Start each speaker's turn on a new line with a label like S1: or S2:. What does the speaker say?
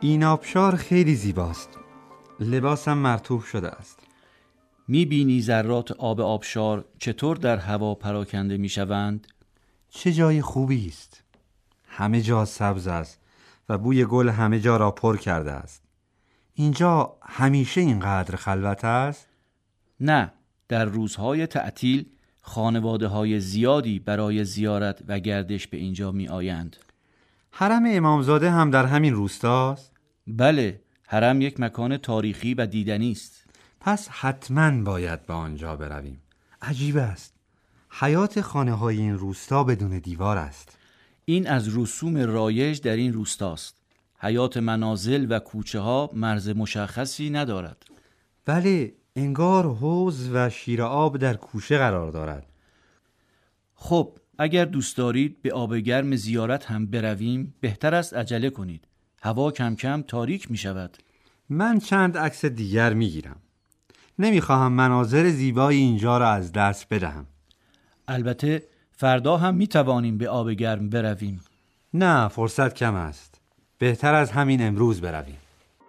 S1: این آبشار خیلی زیباست. لباسم مرتوب شده است.
S2: می‌بینی ذرات آب آبشار چطور در هوا پراکنده می‌شوند؟
S1: چه جای خوبی است. همه جا سبز است و بوی گل همه جا را پر کرده است. اینجا همیشه اینقدر خلوت است؟
S2: نه در روزهای تعطیل خانواده های زیادی برای زیارت و گردش به اینجا می آیند
S1: حرم امامزاده هم در همین روستاست؟
S2: بله حرم یک مکان تاریخی و دیدنی است.
S1: پس حتما باید به آنجا برویم. عجیب است. حیات خانه های این روستا بدون دیوار است.
S2: این از رسوم رایج در این روستاست. حیات منازل و کوچه ها مرز مشخصی ندارد.
S1: بله انگار حوز و شیر آب در کوشه قرار دارد.
S2: خب اگر دوست دارید به آب گرم زیارت هم برویم بهتر است عجله کنید. هوا کم کم تاریک می شود.
S1: من چند عکس دیگر می گیرم. نمی‌خواهم مناظر زیبای اینجا را از دست بدهم.
S2: البته فردا هم می توانیم به آب گرم برویم.
S1: نه فرصت کم است. بهتر از همین امروز برویم.